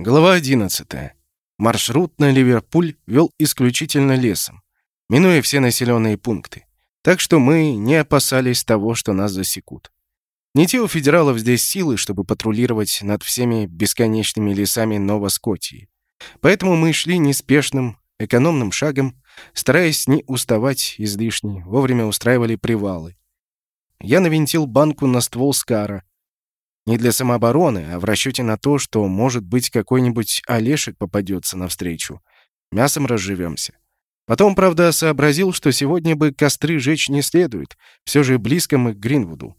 Глава 11. Маршрут на Ливерпуль вел исключительно лесом, минуя все населенные пункты. Так что мы не опасались того, что нас засекут. Не те у федералов здесь силы, чтобы патрулировать над всеми бесконечными лесами Нова-Скотии. Поэтому мы шли неспешным, экономным шагом, стараясь не уставать излишне, вовремя устраивали привалы. Я навинтил банку на ствол Скара, не для самообороны, а в расчете на то, что, может быть, какой-нибудь Олешек попадется навстречу. Мясом разживемся. Потом, правда, сообразил, что сегодня бы костры жечь не следует. Все же близко мы к Гринвуду.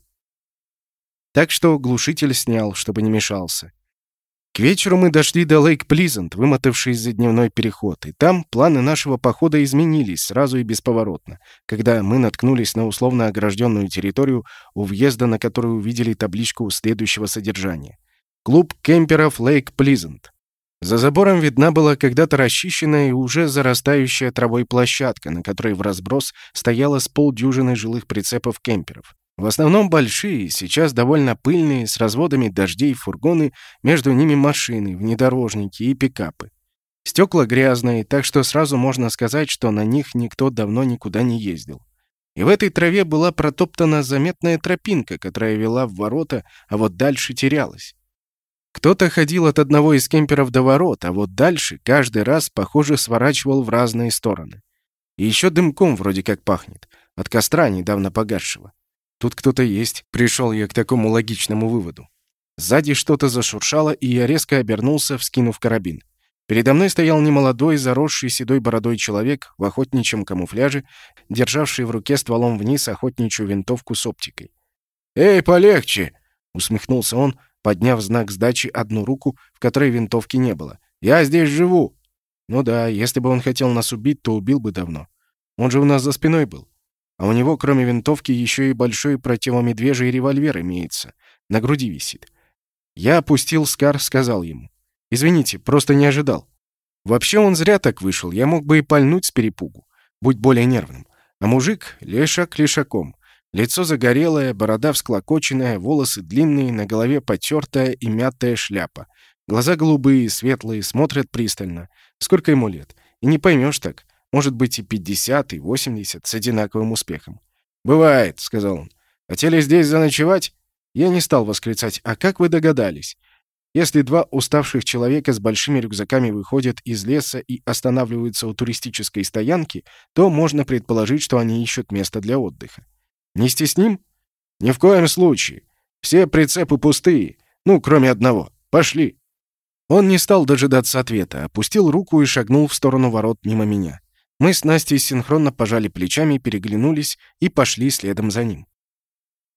Так что глушитель снял, чтобы не мешался. К вечеру мы дошли до Лейк Плизант, вымотавшись за дневной переход, и там планы нашего похода изменились сразу и бесповоротно, когда мы наткнулись на условно огражденную территорию, у въезда на которую увидели табличку следующего содержания. Клуб кемперов Лейк Плизант. За забором видна была когда-то расчищенная и уже зарастающая травой площадка, на которой в разброс стояло с полдюжины жилых прицепов кемперов. В основном большие, сейчас довольно пыльные, с разводами дождей фургоны, между ними машины, внедорожники и пикапы. Стекла грязные, так что сразу можно сказать, что на них никто давно никуда не ездил. И в этой траве была протоптана заметная тропинка, которая вела в ворота, а вот дальше терялась. Кто-то ходил от одного из кемперов до ворот, а вот дальше каждый раз, похоже, сворачивал в разные стороны. И еще дымком вроде как пахнет, от костра недавно погасшего. Тут кто-то есть, пришел я к такому логичному выводу. Сзади что-то зашуршало, и я резко обернулся, вскинув карабин. Передо мной стоял немолодой, заросший седой бородой человек в охотничьем камуфляже, державший в руке стволом вниз охотничью винтовку с оптикой. «Эй, полегче!» — усмехнулся он, подняв знак сдачи одну руку, в которой винтовки не было. «Я здесь живу!» Ну да, если бы он хотел нас убить, то убил бы давно. Он же у нас за спиной был. А у него, кроме винтовки, еще и большой противомедвежий револьвер имеется. На груди висит. Я опустил Скар, сказал ему. «Извините, просто не ожидал». Вообще он зря так вышел, я мог бы и пальнуть с перепугу. Будь более нервным. А мужик — лешак лешаком. Лицо загорелое, борода всклокоченная, волосы длинные, на голове потертая и мятая шляпа. Глаза голубые, светлые, смотрят пристально. Сколько ему лет? И не поймешь так. Может быть и 50, и 80 с одинаковым успехом. «Бывает», — сказал он. «Хотели здесь заночевать?» Я не стал восклицать. «А как вы догадались?» Если два уставших человека с большими рюкзаками выходят из леса и останавливаются у туристической стоянки, то можно предположить, что они ищут место для отдыха. Не стесним? Ни в коем случае. Все прицепы пустые. Ну, кроме одного. Пошли. Он не стал дожидаться ответа, опустил руку и шагнул в сторону ворот мимо меня. Мы с Настей синхронно пожали плечами, переглянулись и пошли следом за ним.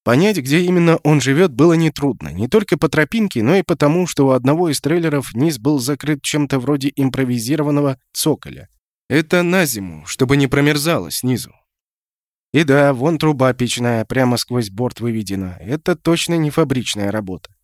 Понять, где именно он живет, было нетрудно. Не только по тропинке, но и потому, что у одного из трейлеров низ был закрыт чем-то вроде импровизированного цоколя. Это на зиму, чтобы не промерзало снизу. И да, вон труба печная, прямо сквозь борт выведена. Это точно не фабричная работа.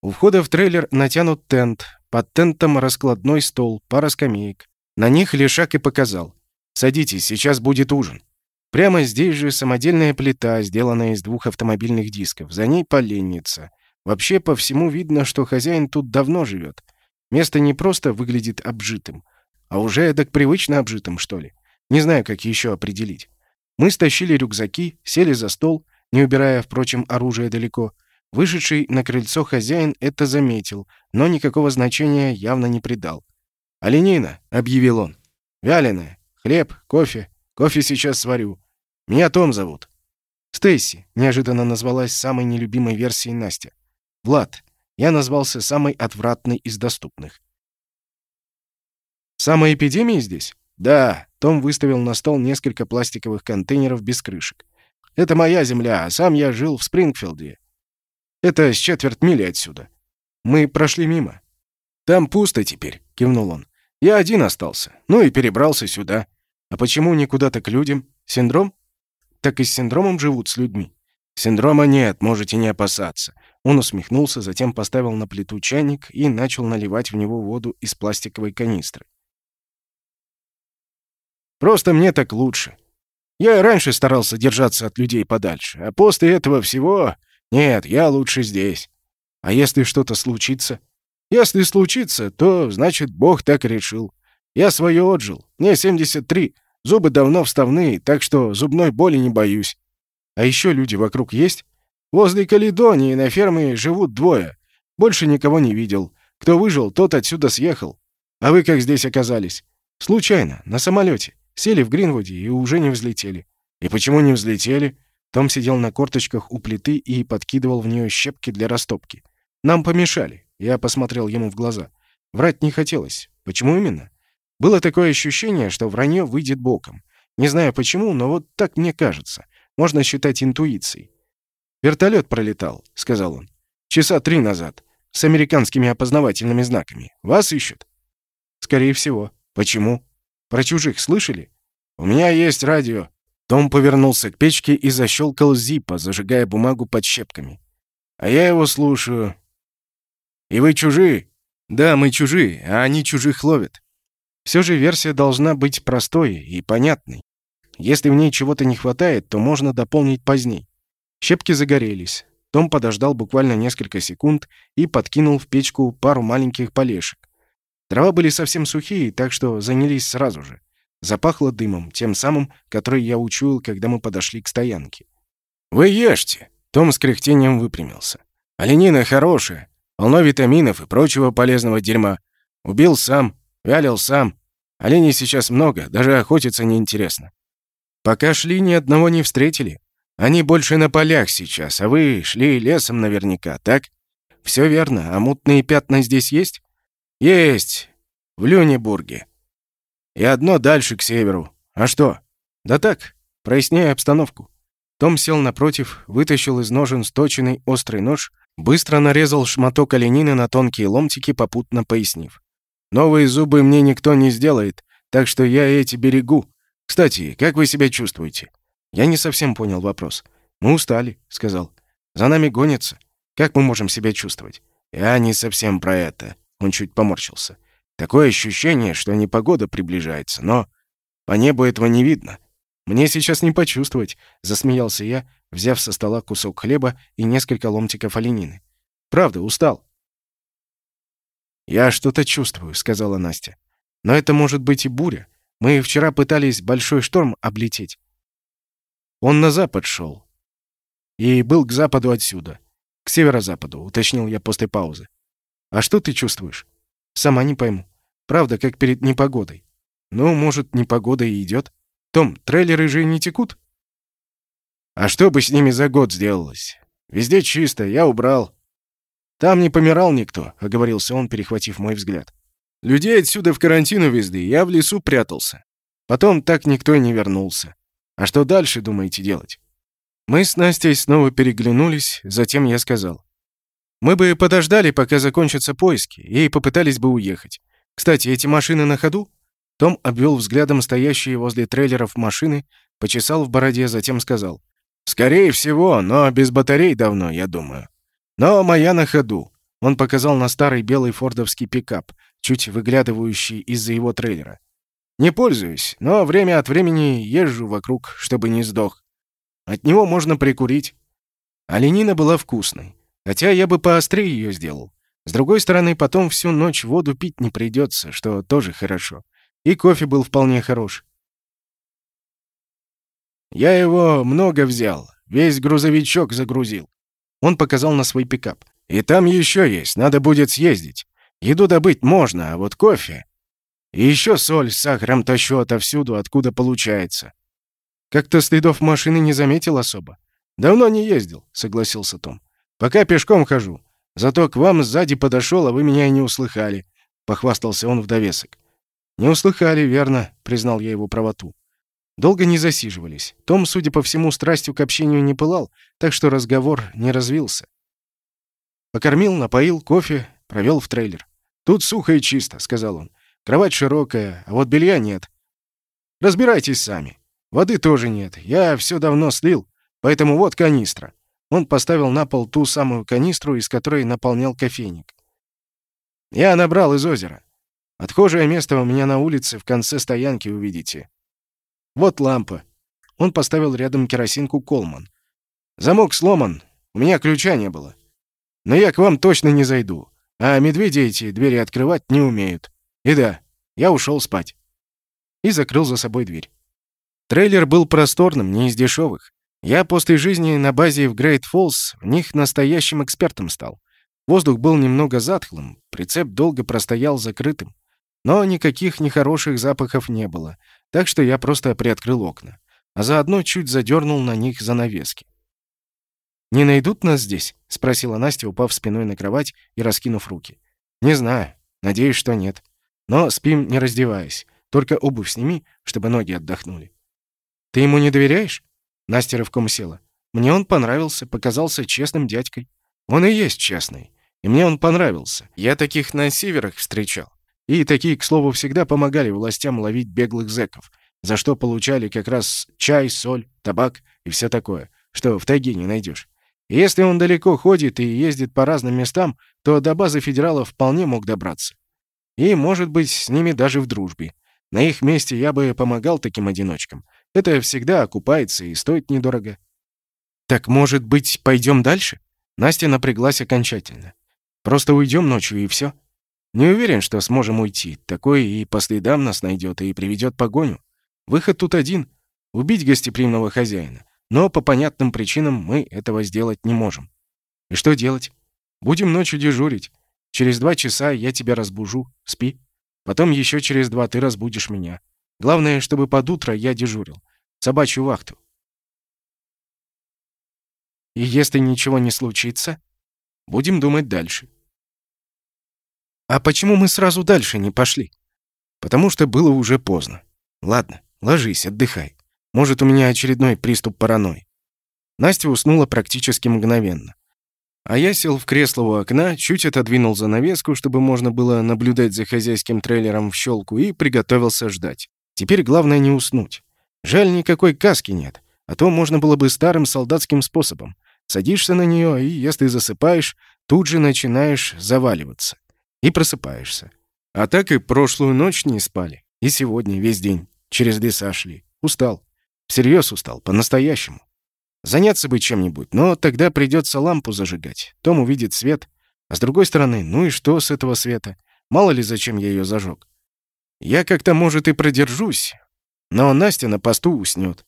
У входа в трейлер натянут тент. Под тентом раскладной стол, пара скамеек. На них Лешак и показал. Садитесь, сейчас будет ужин. Прямо здесь же самодельная плита, сделанная из двух автомобильных дисков. За ней поленница. Вообще по всему видно, что хозяин тут давно живет. Место не просто выглядит обжитым, а уже так привычно обжитым, что ли. Не знаю, как еще определить. Мы стащили рюкзаки, сели за стол, не убирая, впрочем, оружие далеко. Вышедший на крыльцо хозяин это заметил, но никакого значения явно не придал. «Оленина», — объявил он, — «вяленая, Хлеб, кофе. Кофе сейчас сварю. Меня Том зовут. Стейси неожиданно назвалась самой нелюбимой версией Настя. Влад. Я назвался самой отвратной из доступных. Самая эпидемия здесь? Да. Том выставил на стол несколько пластиковых контейнеров без крышек. Это моя земля, а сам я жил в Спрингфилде. Это с четверть мили отсюда. Мы прошли мимо. Там пусто теперь, кивнул он. Я один остался. Ну и перебрался сюда. А почему не куда-то к людям? Синдром? Так и с синдромом живут с людьми. Синдрома нет, можете не опасаться. Он усмехнулся, затем поставил на плиту чайник и начал наливать в него воду из пластиковой канистры. Просто мне так лучше. Я и раньше старался держаться от людей подальше, а после этого всего... Нет, я лучше здесь. А если что-то случится? Если случится, то, значит, Бог так решил. Я свое отжил. Мне 73. Зубы давно вставные, так что зубной боли не боюсь. А еще люди вокруг есть? Возле Каледонии на ферме живут двое. Больше никого не видел. Кто выжил, тот отсюда съехал. А вы как здесь оказались? Случайно, на самолете. Сели в Гринвуде и уже не взлетели. И почему не взлетели? Том сидел на корточках у плиты и подкидывал в нее щепки для растопки. Нам помешали. Я посмотрел ему в глаза. Врать не хотелось. Почему именно? Было такое ощущение, что вранье выйдет боком. Не знаю почему, но вот так мне кажется. Можно считать интуицией. «Вертолет пролетал», — сказал он. «Часа три назад. С американскими опознавательными знаками. Вас ищут?» «Скорее всего. Почему? Про чужих слышали?» «У меня есть радио». Том повернулся к печке и защелкал зипа, зажигая бумагу под щепками. «А я его слушаю». «И вы чужие?» «Да, мы чужие, а они чужих ловят». Все же версия должна быть простой и понятной. Если в ней чего-то не хватает, то можно дополнить поздней. Щепки загорелись. Том подождал буквально несколько секунд и подкинул в печку пару маленьких полешек. Дрова были совсем сухие, так что занялись сразу же. Запахло дымом, тем самым, который я учуял, когда мы подошли к стоянке. «Вы ешьте!» Том с кряхтением выпрямился. «Оленина хорошая, полно витаминов и прочего полезного дерьма. Убил сам, вялил сам. Оленей сейчас много, даже охотиться неинтересно. Пока шли, ни одного не встретили. Они больше на полях сейчас, а вы шли лесом наверняка, так? Все верно. А мутные пятна здесь есть? Есть. В Люнебурге. И одно дальше к северу. А что? Да так, проясняя обстановку. Том сел напротив, вытащил из ножен сточенный острый нож, быстро нарезал шматок оленины на тонкие ломтики, попутно пояснив. «Новые зубы мне никто не сделает, так что я эти берегу. Кстати, как вы себя чувствуете?» Я не совсем понял вопрос. «Мы устали», — сказал. «За нами гонятся. Как мы можем себя чувствовать?» «Я не совсем про это», — он чуть поморщился. «Такое ощущение, что непогода приближается, но по небу этого не видно. Мне сейчас не почувствовать», — засмеялся я, взяв со стола кусок хлеба и несколько ломтиков оленины. «Правда, устал». «Я что-то чувствую», — сказала Настя. «Но это может быть и буря. Мы вчера пытались большой шторм облететь. Он на запад шел. И был к западу отсюда. К северо-западу, уточнил я после паузы. А что ты чувствуешь? Сама не пойму. Правда, как перед непогодой. Ну, может, непогода и идет. Том, трейлеры же не текут? А что бы с ними за год сделалось? Везде чисто, я убрал. Там не помирал никто, оговорился он, перехватив мой взгляд. Людей отсюда в карантин увезли, я в лесу прятался. Потом так никто и не вернулся. А что дальше думаете делать? Мы с Настей снова переглянулись, затем я сказал. Мы бы подождали, пока закончатся поиски, и попытались бы уехать. Кстати, эти машины на ходу? Том обвел взглядом стоящие возле трейлеров машины, почесал в бороде, затем сказал. «Скорее всего, но без батарей давно, я думаю. Но моя на ходу». Он показал на старый белый фордовский пикап, чуть выглядывающий из-за его трейлера. Не пользуюсь, но время от времени езжу вокруг, чтобы не сдох. От него можно прикурить. Оленина была вкусной, хотя я бы поострее ее сделал. С другой стороны, потом всю ночь воду пить не придется, что тоже хорошо. И кофе был вполне хорош. Я его много взял, весь грузовичок загрузил. Он показал на свой пикап. И там еще есть, надо будет съездить. Еду добыть можно, а вот кофе... И еще соль с сахаром тащу отовсюду, откуда получается. Как-то следов машины не заметил особо. Давно не ездил, согласился Том. Пока пешком хожу. Зато к вам сзади подошел, а вы меня и не услыхали, похвастался он в довесок. Не услыхали, верно, признал я его правоту. Долго не засиживались. Том, судя по всему, страстью к общению не пылал, так что разговор не развился. Покормил, напоил, кофе, провел в трейлер. «Тут сухо и чисто», — сказал он. Кровать широкая, а вот белья нет. Разбирайтесь сами. Воды тоже нет. Я все давно слил, поэтому вот канистра. Он поставил на пол ту самую канистру, из которой наполнял кофейник. Я набрал из озера. Отхожее место у меня на улице в конце стоянки увидите. Вот лампа. Он поставил рядом керосинку Колман. Замок сломан. У меня ключа не было. Но я к вам точно не зайду. А медведи эти двери открывать не умеют. И да, я ушел спать. И закрыл за собой дверь. Трейлер был просторным, не из дешевых. Я после жизни на базе в Грейт Фоллс в них настоящим экспертом стал. Воздух был немного затхлым, прицеп долго простоял закрытым. Но никаких нехороших запахов не было, так что я просто приоткрыл окна, а заодно чуть задернул на них занавески. «Не найдут нас здесь?» — спросила Настя, упав спиной на кровать и раскинув руки. «Не знаю. Надеюсь, что нет. Но спим, не раздеваясь. Только обувь сними, чтобы ноги отдохнули». «Ты ему не доверяешь?» Настя рывком села. «Мне он понравился, показался честным дядькой. Он и есть честный. И мне он понравился. Я таких на северах встречал. И такие, к слову, всегда помогали властям ловить беглых зэков, за что получали как раз чай, соль, табак и все такое, что в тайге не найдешь. И если он далеко ходит и ездит по разным местам, то до базы федералов вполне мог добраться. И, может быть, с ними даже в дружбе. На их месте я бы помогал таким одиночкам. Это всегда окупается и стоит недорого. «Так, может быть, пойдем дальше?» Настя напряглась окончательно. «Просто уйдем ночью и все. Не уверен, что сможем уйти. Такой и по следам нас найдет и приведет погоню. Выход тут один — убить гостеприимного хозяина. Но по понятным причинам мы этого сделать не можем. И что делать? Будем ночью дежурить. Через два часа я тебя разбужу. Спи. Потом еще через два ты разбудишь меня. Главное, чтобы под утро я дежурил. Собачью вахту. И если ничего не случится, будем думать дальше. А почему мы сразу дальше не пошли? Потому что было уже поздно. Ладно, ложись, отдыхай. Может, у меня очередной приступ паранойи. Настя уснула практически мгновенно. А я сел в кресло у окна, чуть отодвинул занавеску, чтобы можно было наблюдать за хозяйским трейлером в щелку, и приготовился ждать. Теперь главное не уснуть. Жаль, никакой каски нет, а то можно было бы старым солдатским способом. Садишься на нее, и если засыпаешь, тут же начинаешь заваливаться и просыпаешься. А так и прошлую ночь не спали. И сегодня весь день через леса шли. Устал. Всерьез устал, по-настоящему. Заняться бы чем-нибудь, но тогда придется лампу зажигать. Том увидит свет. А с другой стороны, ну и что с этого света? Мало ли, зачем я ее зажег. Я как-то, может, и продержусь, но Настя на посту уснет.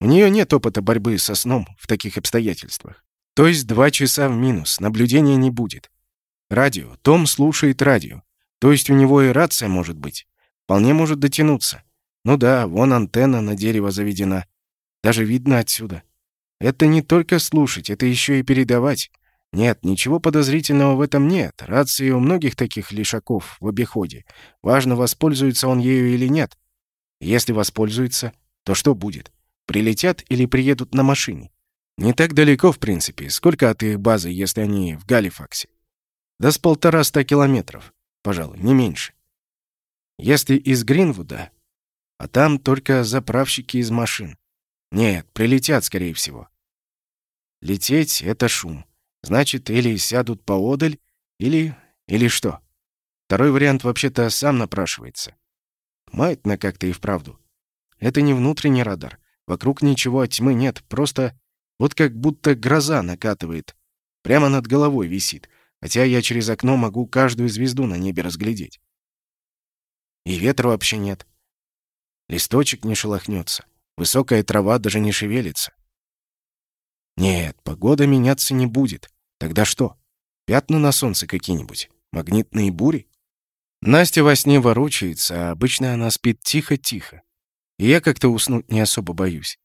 У нее нет опыта борьбы со сном в таких обстоятельствах. То есть два часа в минус, наблюдения не будет. Радио. Том слушает радио. То есть у него и рация может быть. Вполне может дотянуться. Ну да, вон антенна на дерево заведена. Даже видно отсюда. Это не только слушать, это еще и передавать. Нет, ничего подозрительного в этом нет. Рации у многих таких лишаков в обиходе. Важно, воспользуется он ею или нет. Если воспользуется, то что будет? Прилетят или приедут на машине? Не так далеко, в принципе. Сколько от их базы, если они в Галифаксе? Да с полтораста километров, пожалуй, не меньше. Если из Гринвуда, а там только заправщики из машин. Нет, прилетят, скорее всего. Лететь — это шум. Значит, или сядут поодаль, или... или что? Второй вариант вообще-то сам напрашивается. Маятно как-то и вправду. Это не внутренний радар. Вокруг ничего от тьмы нет, просто вот как будто гроза накатывает. Прямо над головой висит хотя я через окно могу каждую звезду на небе разглядеть. И ветра вообще нет. Листочек не шелохнется, высокая трава даже не шевелится. Нет, погода меняться не будет. Тогда что? Пятна на солнце какие-нибудь? Магнитные бури? Настя во сне ворочается, а обычно она спит тихо-тихо. И я как-то уснуть не особо боюсь.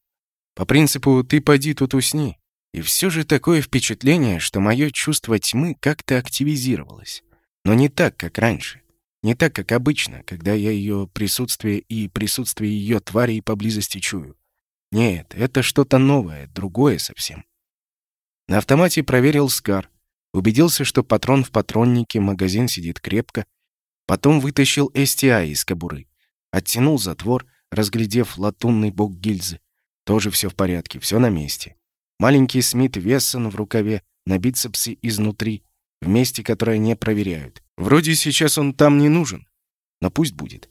По принципу «ты поди тут усни», и все же такое впечатление, что мое чувство тьмы как-то активизировалось. Но не так, как раньше. Не так, как обычно, когда я ее присутствие и присутствие ее тварей поблизости чую. Нет, это что-то новое, другое совсем. На автомате проверил Скар. Убедился, что патрон в патроннике, магазин сидит крепко. Потом вытащил STI из кобуры. Оттянул затвор, разглядев латунный бок гильзы. Тоже все в порядке, все на месте. Маленький Смит Вессон в рукаве, на бицепсе изнутри, в месте, которое не проверяют. Вроде сейчас он там не нужен, но пусть будет.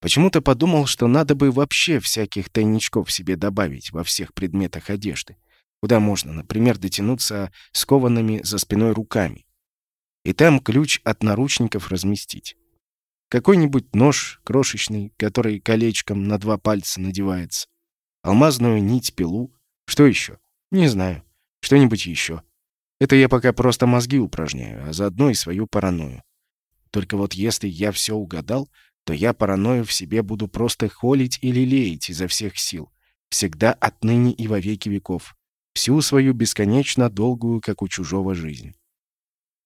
Почему-то подумал, что надо бы вообще всяких тайничков себе добавить во всех предметах одежды, куда можно, например, дотянуться скованными за спиной руками. и там ключ от наручников разместить. Какой-нибудь нож крошечный, который колечком на два пальца надевается. Алмазную нить, пилу. Что еще? Не знаю. Что-нибудь еще. Это я пока просто мозги упражняю, а заодно и свою паранойю. Только вот если я все угадал, то я паранойю в себе буду просто холить или леять изо всех сил. Всегда отныне и во веки веков. Всю свою бесконечно долгую, как у чужого, жизнь.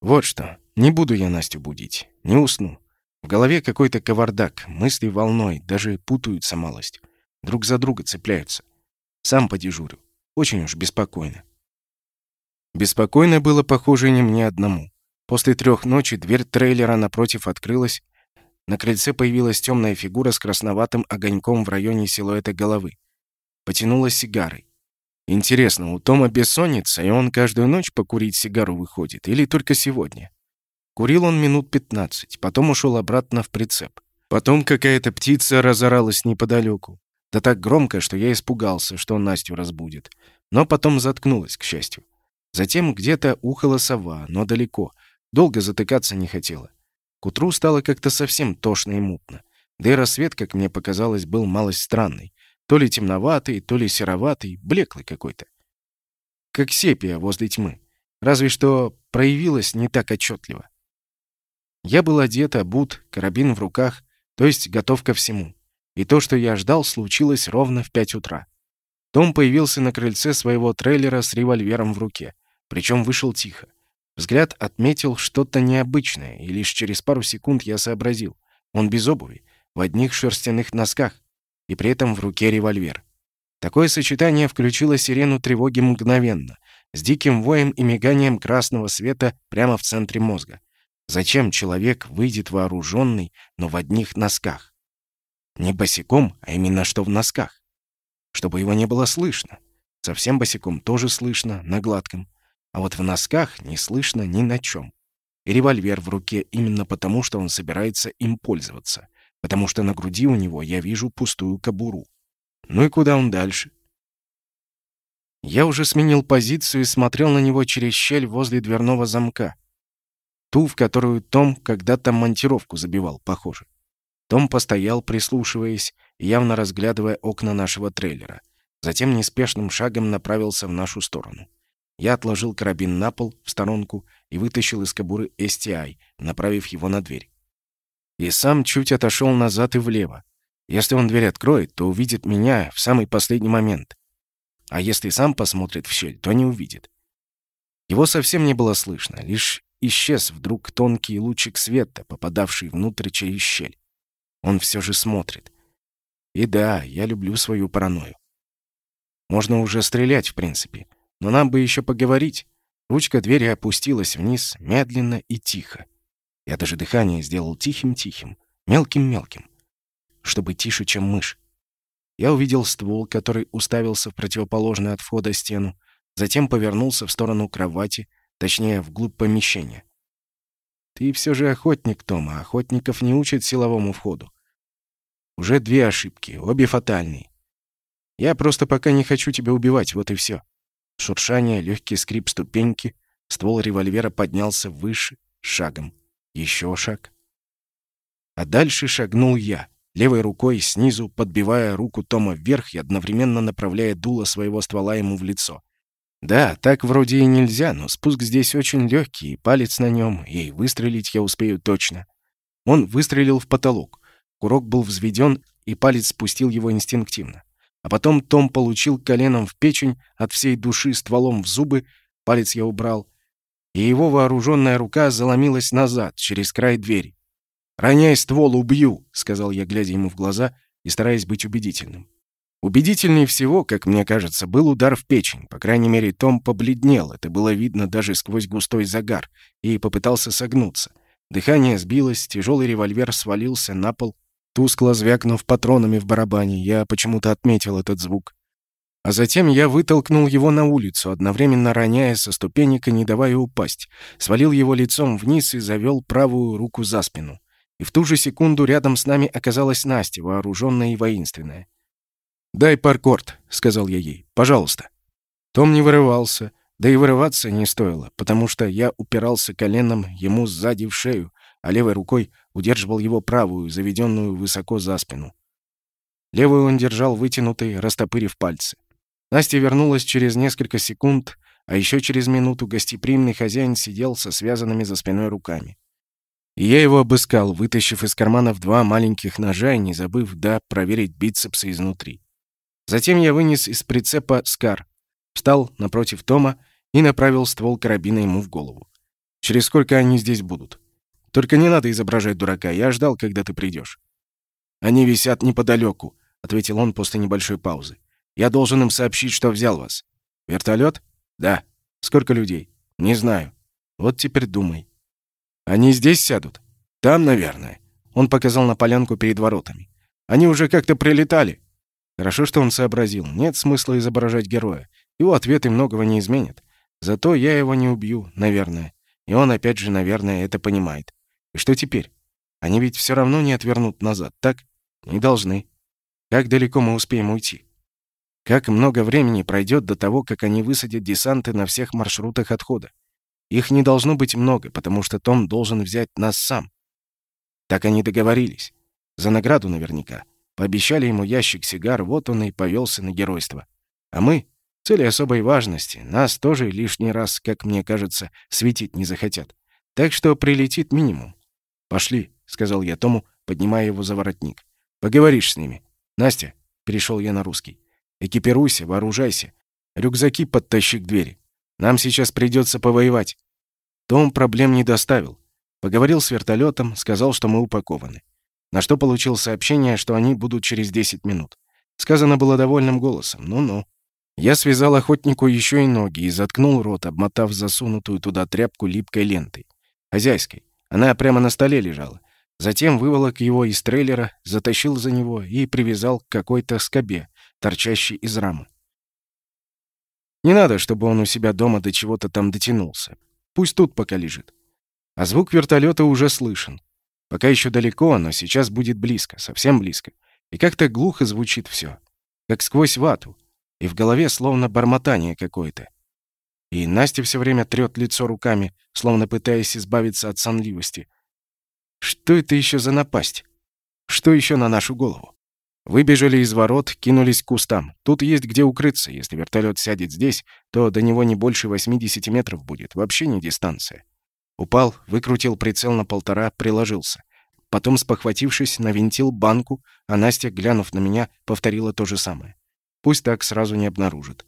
Вот что. Не буду я Настю будить. Не усну. В голове какой-то кавардак, мысли волной, даже путаются малость. Друг за друга цепляются. Сам подежурю. Очень уж беспокойно. Беспокойно было, похоже, не мне одному. После трех ночи дверь трейлера напротив открылась. На крыльце появилась темная фигура с красноватым огоньком в районе силуэта головы. Потянула сигарой. Интересно, у Тома бессонница, и он каждую ночь покурить сигару выходит, или только сегодня? Курил он минут пятнадцать, потом ушел обратно в прицеп. Потом какая-то птица разоралась неподалеку. Да так громко, что я испугался, что Настю разбудит. Но потом заткнулась, к счастью. Затем где-то ухала сова, но далеко. Долго затыкаться не хотела. К утру стало как-то совсем тошно и мутно. Да и рассвет, как мне показалось, был малость странный. То ли темноватый, то ли сероватый, блеклый какой-то. Как сепия возле тьмы. Разве что проявилось не так отчетливо. Я был одет, обут, карабин в руках, то есть готов ко всему. И то, что я ждал, случилось ровно в пять утра. Том появился на крыльце своего трейлера с револьвером в руке. Причем вышел тихо. Взгляд отметил что-то необычное, и лишь через пару секунд я сообразил. Он без обуви, в одних шерстяных носках, и при этом в руке револьвер. Такое сочетание включило сирену тревоги мгновенно, с диким воем и миганием красного света прямо в центре мозга. Зачем человек выйдет вооруженный, но в одних носках? Не босиком, а именно что в носках. Чтобы его не было слышно. Совсем босиком тоже слышно, на гладком а вот в носках не слышно ни на чем. И револьвер в руке именно потому, что он собирается им пользоваться, потому что на груди у него я вижу пустую кобуру. Ну и куда он дальше? Я уже сменил позицию и смотрел на него через щель возле дверного замка. Ту, в которую Том когда-то монтировку забивал, похоже. Том постоял, прислушиваясь, явно разглядывая окна нашего трейлера. Затем неспешным шагом направился в нашу сторону. Я отложил карабин на пол, в сторонку, и вытащил из кобуры STI, направив его на дверь. И сам чуть отошел назад и влево. Если он дверь откроет, то увидит меня в самый последний момент. А если сам посмотрит в щель, то не увидит. Его совсем не было слышно, лишь исчез вдруг тонкий лучик света, попадавший внутрь через щель. Он все же смотрит. И да, я люблю свою паранойю. Можно уже стрелять, в принципе. Но нам бы еще поговорить. Ручка двери опустилась вниз, медленно и тихо. Я даже дыхание сделал тихим-тихим, мелким-мелким, чтобы тише, чем мышь. Я увидел ствол, который уставился в противоположную от входа стену, затем повернулся в сторону кровати, точнее, вглубь помещения. Ты все же охотник, Тома, охотников не учат силовому входу. Уже две ошибки, обе фатальные. Я просто пока не хочу тебя убивать, вот и все. Шуршание, легкий скрип ступеньки. Ствол револьвера поднялся выше, шагом. Еще шаг. А дальше шагнул я, левой рукой снизу подбивая руку Тома вверх и одновременно направляя дуло своего ствола ему в лицо. Да, так вроде и нельзя, но спуск здесь очень легкий, и палец на нем, и выстрелить я успею точно. Он выстрелил в потолок. Курок был взведен, и палец спустил его инстинктивно. А потом Том получил коленом в печень, от всей души стволом в зубы, палец я убрал, и его вооруженная рука заломилась назад, через край двери. «Роняй ствол, убью!» — сказал я, глядя ему в глаза и стараясь быть убедительным. Убедительнее всего, как мне кажется, был удар в печень. По крайней мере, Том побледнел, это было видно даже сквозь густой загар, и попытался согнуться. Дыхание сбилось, тяжелый револьвер свалился на пол, Тускло звякнув патронами в барабане, я почему-то отметил этот звук. А затем я вытолкнул его на улицу, одновременно роняя со ступенек и не давая упасть, свалил его лицом вниз и завел правую руку за спину. И в ту же секунду рядом с нами оказалась Настя, вооруженная и воинственная. «Дай паркорд», — сказал я ей, — «пожалуйста». Том не вырывался, Да и вырываться не стоило, потому что я упирался коленом ему сзади в шею, а левой рукой удерживал его правую, заведенную высоко за спину. Левую он держал вытянутой, растопырив пальцы. Настя вернулась через несколько секунд, а еще через минуту гостеприимный хозяин сидел со связанными за спиной руками. И я его обыскал, вытащив из карманов два маленьких ножа и не забыв, да, проверить бицепсы изнутри. Затем я вынес из прицепа скар, встал напротив Тома и направил ствол карабина ему в голову. «Через сколько они здесь будут? Только не надо изображать дурака, я ждал, когда ты придешь. «Они висят неподалеку», — ответил он после небольшой паузы. «Я должен им сообщить, что взял вас». «Вертолет?» «Да». «Сколько людей?» «Не знаю». «Вот теперь думай». «Они здесь сядут?» «Там, наверное». Он показал на полянку перед воротами. «Они уже как-то прилетали». Хорошо, что он сообразил. Нет смысла изображать героя. Его ответы многого не изменят. Зато я его не убью, наверное. И он, опять же, наверное, это понимает. И что теперь? Они ведь все равно не отвернут назад, так? Не должны. Как далеко мы успеем уйти? Как много времени пройдет до того, как они высадят десанты на всех маршрутах отхода? Их не должно быть много, потому что Том должен взять нас сам. Так они договорились. За награду наверняка. Пообещали ему ящик сигар, вот он и повелся на геройство. А мы, цели особой важности, нас тоже лишний раз, как мне кажется, светить не захотят. Так что прилетит минимум. «Пошли», — сказал я Тому, поднимая его за воротник. «Поговоришь с ними. Настя», — перешел я на русский, — «экипируйся, вооружайся. Рюкзаки подтащи к двери. Нам сейчас придется повоевать». Том проблем не доставил. Поговорил с вертолетом, сказал, что мы упакованы. На что получил сообщение, что они будут через 10 минут. Сказано было довольным голосом. Ну-ну. Я связал охотнику еще и ноги и заткнул рот, обмотав засунутую туда тряпку липкой лентой. Хозяйской. Она прямо на столе лежала. Затем выволок его из трейлера, затащил за него и привязал к какой-то скобе, торчащей из рамы. Не надо, чтобы он у себя дома до чего-то там дотянулся. Пусть тут пока лежит. А звук вертолета уже слышен. Пока еще далеко, но сейчас будет близко, совсем близко. И как-то глухо звучит все, как сквозь вату. И в голове словно бормотание какое-то. И Настя все время трёт лицо руками, словно пытаясь избавиться от сонливости. Что это еще за напасть? Что еще на нашу голову? Выбежали из ворот, кинулись к кустам. Тут есть где укрыться. Если вертолет сядет здесь, то до него не больше 80 метров будет. Вообще не дистанция. Упал, выкрутил прицел на полтора, приложился. Потом, спохватившись, навинтил банку, а Настя, глянув на меня, повторила то же самое. Пусть так сразу не обнаружит.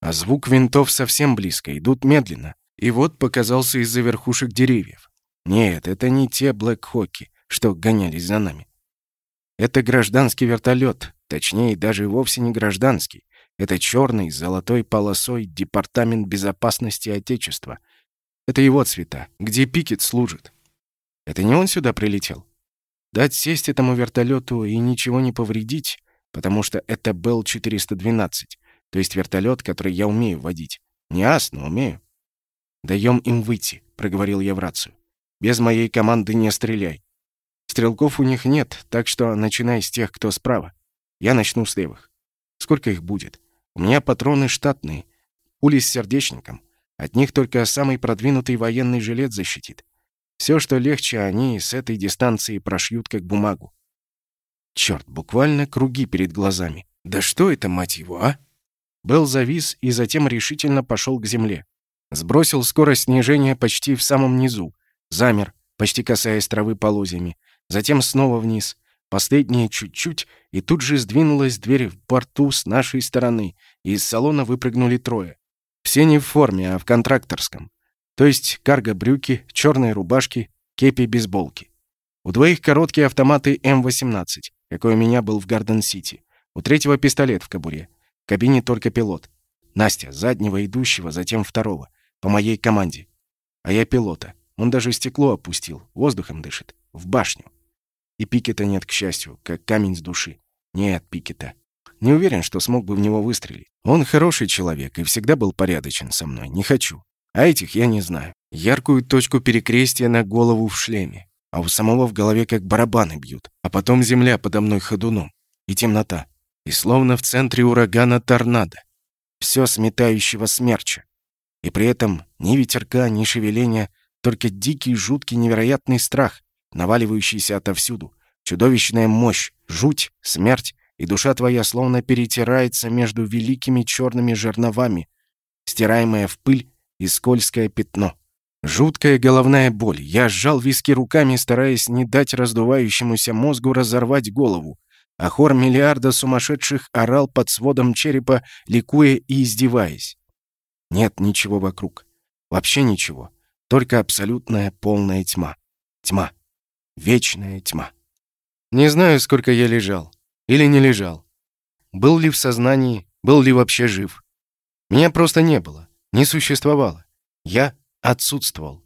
А звук винтов совсем близко, идут медленно. И вот показался из-за верхушек деревьев. Нет, это не те Блэк-Хоки, что гонялись за нами. Это гражданский вертолет, точнее, даже вовсе не гражданский. Это черный с золотой полосой Департамент безопасности Отечества. Это его цвета, где Пикет служит. Это не он сюда прилетел? Дать сесть этому вертолету и ничего не повредить, потому что это Белл-412, то есть вертолет, который я умею водить. Не ас, но умею. «Даем им выйти», — проговорил я в рацию. «Без моей команды не стреляй. Стрелков у них нет, так что начинай с тех, кто справа. Я начну с левых. Сколько их будет? У меня патроны штатные, пули с сердечником. От них только самый продвинутый военный жилет защитит. Все, что легче, они с этой дистанции прошьют как бумагу. Черт, буквально круги перед глазами. Да что это, мать его, а? Белл завис и затем решительно пошел к земле. Сбросил скорость снижения почти в самом низу. Замер, почти касаясь травы полозьями. Затем снова вниз. Последнее чуть-чуть, и тут же сдвинулась дверь в борту с нашей стороны, и из салона выпрыгнули трое. Все не в форме, а в контракторском. То есть карго-брюки, черные рубашки, кепи-бейсболки. У двоих короткие автоматы М-18, какой у меня был в Гарден-Сити. У третьего пистолет в кобуре. Кабине только пилот. Настя, заднего идущего, затем второго. По моей команде. А я пилота. Он даже стекло опустил. Воздухом дышит. В башню. И Пикета нет, к счастью, как камень с души. Нет Пикета. Не уверен, что смог бы в него выстрелить. Он хороший человек и всегда был порядочен со мной. Не хочу. А этих я не знаю. Яркую точку перекрестия на голову в шлеме. А у самого в голове как барабаны бьют. А потом земля подо мной ходуном. И темнота и словно в центре урагана торнадо. Все сметающего смерча. И при этом ни ветерка, ни шевеления, только дикий, жуткий, невероятный страх, наваливающийся отовсюду, чудовищная мощь, жуть, смерть, и душа твоя словно перетирается между великими черными жерновами, стираемая в пыль и скользкое пятно. Жуткая головная боль. Я сжал виски руками, стараясь не дать раздувающемуся мозгу разорвать голову. А хор миллиарда сумасшедших орал под сводом черепа, ликуя и издеваясь. Нет ничего вокруг. Вообще ничего. Только абсолютная полная тьма. Тьма. Вечная тьма. Не знаю, сколько я лежал. Или не лежал. Был ли в сознании, был ли вообще жив. Меня просто не было, не существовало. Я отсутствовал.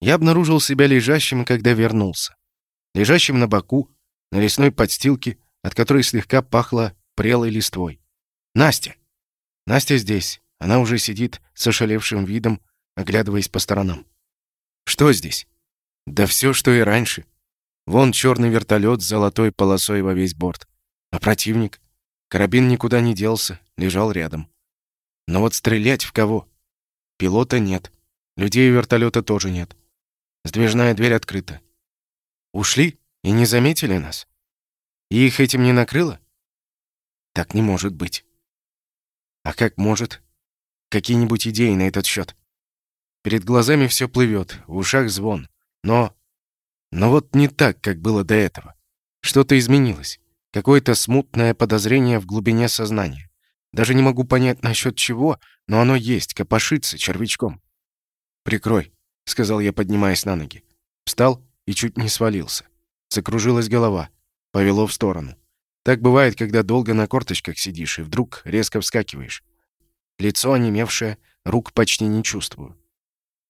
Я обнаружил себя лежащим, когда вернулся. Лежащим на боку, на лесной подстилке, от которой слегка пахло прелой листвой. Настя! Настя здесь. Она уже сидит с ошалевшим видом, оглядываясь по сторонам. Что здесь? Да все, что и раньше. Вон черный вертолет с золотой полосой во весь борт. А противник? Карабин никуда не делся, лежал рядом. Но вот стрелять в кого? Пилота нет. Людей у вертолета тоже нет. Сдвижная дверь открыта. Ушли и не заметили нас? И их этим не накрыло? Так не может быть. А как может? Какие-нибудь идеи на этот счет? Перед глазами все плывет, в ушах звон. Но... Но вот не так, как было до этого. Что-то изменилось. Какое-то смутное подозрение в глубине сознания. Даже не могу понять насчет чего, но оно есть, копошится червячком. «Прикрой», — сказал я, поднимаясь на ноги. Встал и чуть не свалился. Закружилась голова, повело в сторону. Так бывает, когда долго на корточках сидишь и вдруг резко вскакиваешь. Лицо онемевшее, рук почти не чувствую.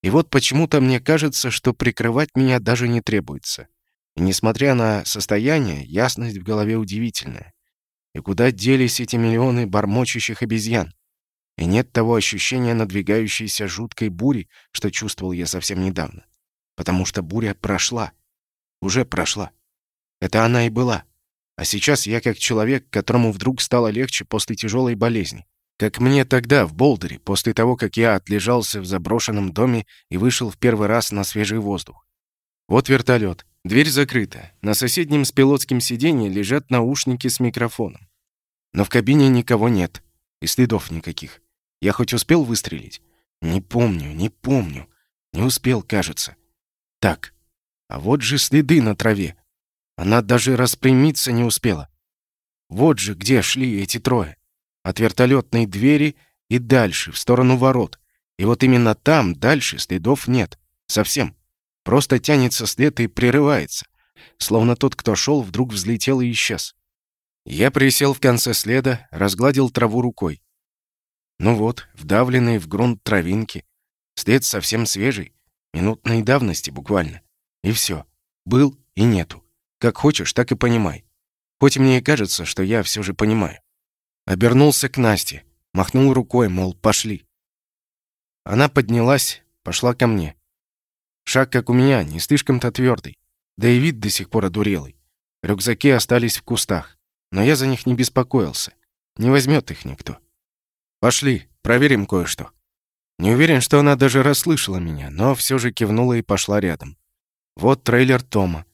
И вот почему-то мне кажется, что прикрывать меня даже не требуется. И несмотря на состояние, ясность в голове удивительная. И куда делись эти миллионы бормочущих обезьян? И нет того ощущения надвигающейся жуткой бури, что чувствовал я совсем недавно. Потому что буря прошла. Уже прошла. Это она и была. А сейчас я как человек, которому вдруг стало легче после тяжелой болезни. Как мне тогда, в Болдере, после того, как я отлежался в заброшенном доме и вышел в первый раз на свежий воздух. Вот вертолет. Дверь закрыта. На соседнем с пилотским сиденье лежат наушники с микрофоном. Но в кабине никого нет. И следов никаких. Я хоть успел выстрелить? Не помню, не помню. Не успел, кажется. Так, а вот же следы на траве. Она даже распрямиться не успела. Вот же где шли эти трое. От вертолетной двери и дальше, в сторону ворот. И вот именно там, дальше, следов нет. Совсем. Просто тянется след и прерывается. Словно тот, кто шел, вдруг взлетел и исчез. Я присел в конце следа, разгладил траву рукой. Ну вот, вдавленные в грунт травинки. След совсем свежий, минутной давности буквально. И все. Был и нету. Как хочешь, так и понимай. Хоть мне и кажется, что я все же понимаю. Обернулся к Насте, махнул рукой, мол, пошли. Она поднялась, пошла ко мне. Шаг, как у меня, не слишком-то твердый, да и вид до сих пор одурелый. Рюкзаки остались в кустах, но я за них не беспокоился. Не возьмет их никто. Пошли, проверим кое-что. Не уверен, что она даже расслышала меня, но все же кивнула и пошла рядом. Вот трейлер Тома.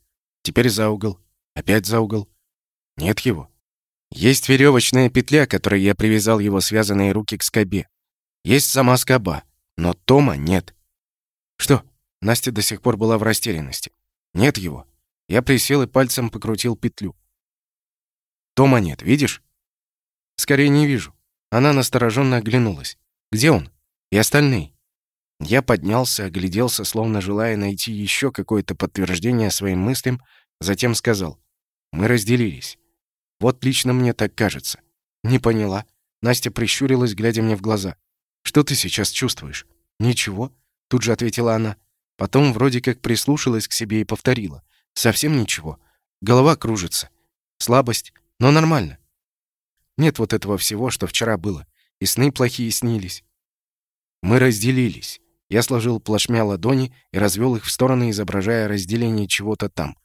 Теперь за угол. Опять за угол. Нет его. Есть веревочная петля, которой я привязал его связанные руки к скобе. Есть сама скоба, но Тома нет. Что? Настя до сих пор была в растерянности. Нет его. Я присел и пальцем покрутил петлю. Тома нет, видишь? Скорее не вижу. Она настороженно оглянулась. «Где он? И остальные?» Я поднялся, огляделся, словно желая найти еще какое-то подтверждение своим мыслям, затем сказал. «Мы разделились. Вот лично мне так кажется». «Не поняла». Настя прищурилась, глядя мне в глаза. «Что ты сейчас чувствуешь?» «Ничего», — тут же ответила она. Потом вроде как прислушалась к себе и повторила. «Совсем ничего. Голова кружится. Слабость, но нормально. Нет вот этого всего, что вчера было. И сны плохие снились. Мы разделились. Я сложил плашмя ладони и развел их в стороны, изображая разделение чего-то там.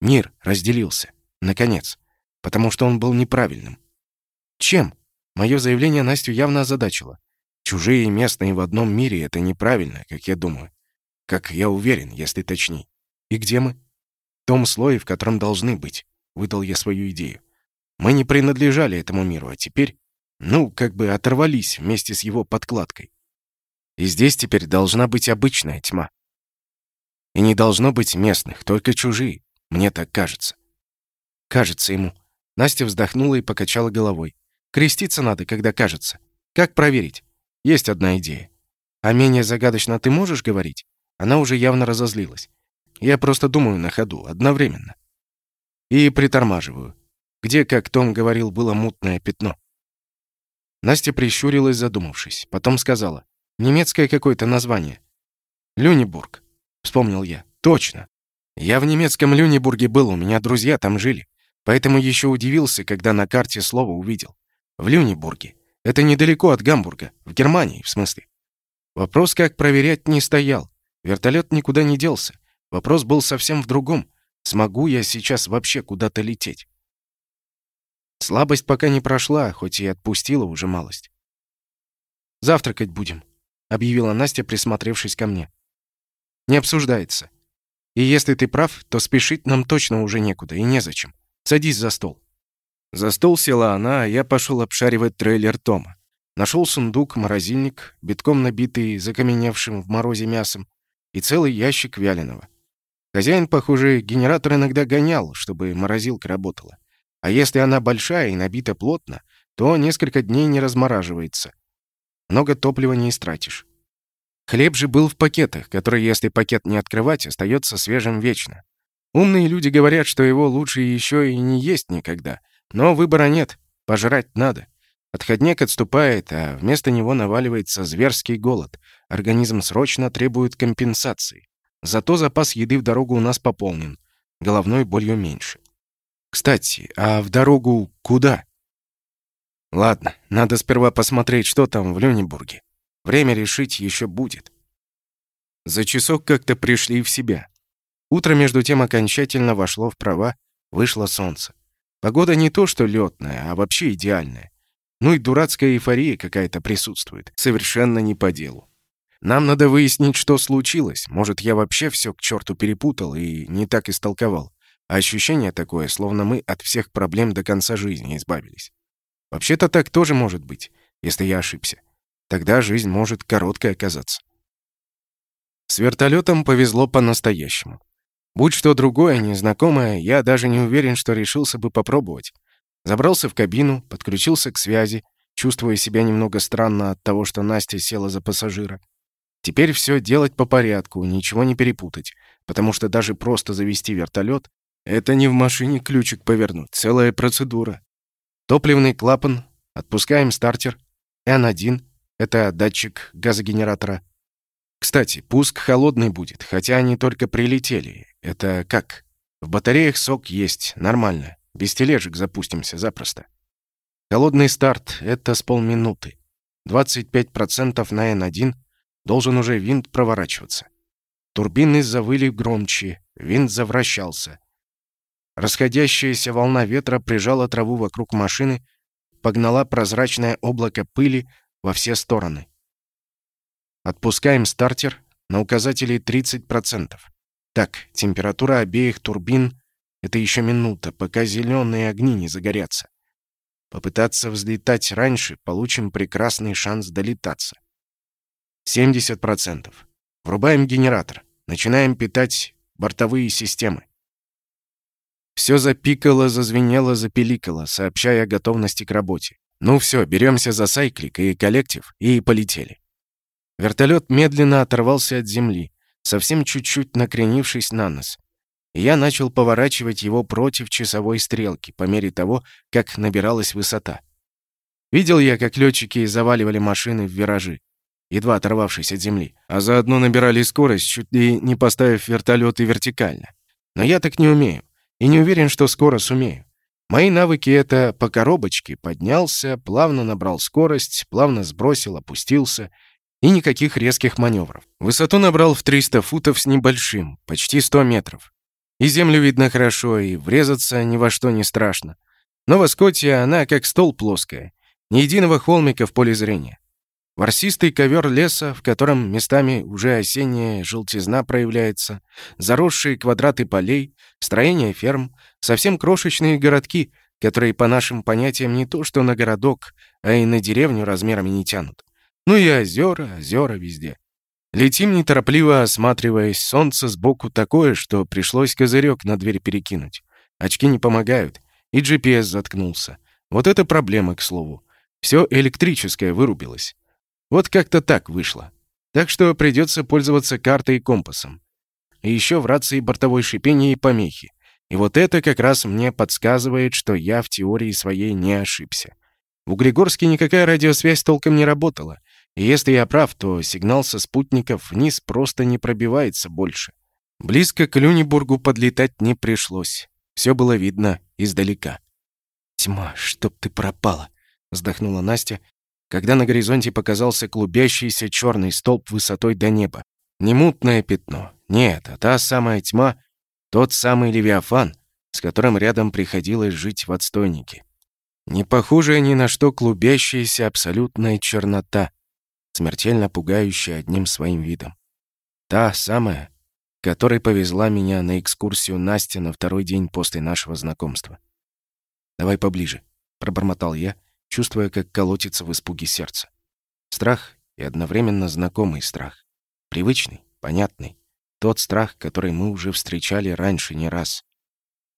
Мир разделился. Наконец. Потому что он был неправильным. Чем? Мое заявление Настю явно озадачило. Чужие местные в одном мире — это неправильно, как я думаю. Как я уверен, если точней. И где мы? В том слое, в котором должны быть. Выдал я свою идею. Мы не принадлежали этому миру, а теперь, ну, как бы оторвались вместе с его подкладкой. И здесь теперь должна быть обычная тьма. И не должно быть местных, только чужие. Мне так кажется. Кажется ему. Настя вздохнула и покачала головой. Креститься надо, когда кажется. Как проверить? Есть одна идея. А менее загадочно ты можешь говорить? Она уже явно разозлилась. Я просто думаю на ходу, одновременно. И притормаживаю. Где, как Том говорил, было мутное пятно. Настя прищурилась, задумавшись. Потом сказала. Немецкое какое-то название. Люнебург. Вспомнил я. Точно. Я в немецком Люнебурге был, у меня друзья там жили. Поэтому еще удивился, когда на карте слово увидел. В Люнебурге. Это недалеко от Гамбурга. В Германии, в смысле. Вопрос, как проверять, не стоял. Вертолет никуда не делся. Вопрос был совсем в другом. Смогу я сейчас вообще куда-то лететь? Слабость пока не прошла, хоть и отпустила уже малость. «Завтракать будем», — объявила Настя, присмотревшись ко мне. «Не обсуждается. И если ты прав, то спешить нам точно уже некуда и незачем. Садись за стол». За стол села она, а я пошел обшаривать трейлер Тома. Нашел сундук, морозильник, битком набитый закаменевшим в морозе мясом, и целый ящик вяленого. Хозяин, похоже, генератор иногда гонял, чтобы морозилка работала. А если она большая и набита плотно, то несколько дней не размораживается. Много топлива не истратишь. Хлеб же был в пакетах, который, если пакет не открывать, остается свежим вечно. Умные люди говорят, что его лучше еще и не есть никогда. Но выбора нет, пожрать надо. Отходняк отступает, а вместо него наваливается зверский голод. Организм срочно требует компенсации. Зато запас еды в дорогу у нас пополнен. Головной болью меньше. Кстати, а в дорогу куда? Ладно, надо сперва посмотреть, что там в Люнебурге. Время решить еще будет. За часок как-то пришли в себя. Утро, между тем, окончательно вошло в права, вышло солнце. Погода не то что летная, а вообще идеальная. Ну и дурацкая эйфория какая-то присутствует, совершенно не по делу. Нам надо выяснить, что случилось. Может, я вообще все к черту перепутал и не так истолковал. А ощущение такое, словно мы от всех проблем до конца жизни избавились. Вообще-то так тоже может быть, если я ошибся. Тогда жизнь может короткой оказаться. С вертолетом повезло по-настоящему. Будь что другое, незнакомое, я даже не уверен, что решился бы попробовать. Забрался в кабину, подключился к связи, чувствуя себя немного странно от того, что Настя села за пассажира. Теперь все делать по порядку, ничего не перепутать, потому что даже просто завести вертолет — это не в машине ключик повернуть, целая процедура. Топливный клапан, отпускаем стартер, N1 — это датчик газогенератора. Кстати, пуск холодный будет, хотя они только прилетели. Это как? В батареях сок есть, нормально. Без тележек запустимся запросто. Холодный старт — это с полминуты. 25% на N1 должен уже винт проворачиваться. Турбины завыли громче, винт завращался. Расходящаяся волна ветра прижала траву вокруг машины, погнала прозрачное облако пыли во все стороны. Отпускаем стартер на указателе 30%. Так, температура обеих турбин это еще минута, пока зеленые огни не загорятся. Попытаться взлетать раньше, получим прекрасный шанс долетаться. 70%. Врубаем генератор. Начинаем питать бортовые системы. Все запикало, зазвенело, запеликало, сообщая о готовности к работе. Ну все, беремся за сайклик и коллектив, и полетели. Вертолет медленно оторвался от земли, совсем чуть-чуть накренившись на нос я начал поворачивать его против часовой стрелки по мере того, как набиралась высота. Видел я, как летчики заваливали машины в виражи, едва оторвавшись от земли, а заодно набирали скорость, чуть ли не поставив вертолеты вертикально. Но я так не умею, и не уверен, что скоро сумею. Мои навыки — это по коробочке поднялся, плавно набрал скорость, плавно сбросил, опустился — и никаких резких маневров. Высоту набрал в 300 футов с небольшим, почти 100 метров. И землю видно хорошо, и врезаться ни во что не страшно. Но в Скотте она как стол плоская, ни единого холмика в поле зрения. Ворсистый ковер леса, в котором местами уже осенняя желтизна проявляется, заросшие квадраты полей, строения ферм, совсем крошечные городки, которые по нашим понятиям не то что на городок, а и на деревню размерами не тянут. Ну и озера, озера везде. Летим неторопливо, осматриваясь. Солнце сбоку такое, что пришлось козырек на дверь перекинуть. Очки не помогают. И GPS заткнулся. Вот это проблема, к слову. Все электрическое вырубилось. Вот как-то так вышло. Так что придется пользоваться картой и компасом. И еще в рации бортовой шипение и помехи. И вот это как раз мне подсказывает, что я в теории своей не ошибся. В Углегорске никакая радиосвязь толком не работала. И если я прав, то сигнал со спутников вниз просто не пробивается больше. Близко к Люнебургу подлетать не пришлось. Все было видно издалека. «Тьма, чтоб ты пропала!» — вздохнула Настя, когда на горизонте показался клубящийся черный столб высотой до неба. Не мутное пятно. Нет, а та самая тьма, тот самый Левиафан, с которым рядом приходилось жить в отстойнике. Не похожая ни на что клубящаяся абсолютная чернота, смертельно пугающая одним своим видом. Та самая, которой повезла меня на экскурсию Настя на второй день после нашего знакомства. «Давай поближе», — пробормотал я, чувствуя, как колотится в испуге сердце. Страх и одновременно знакомый страх. Привычный, понятный. Тот страх, который мы уже встречали раньше не раз.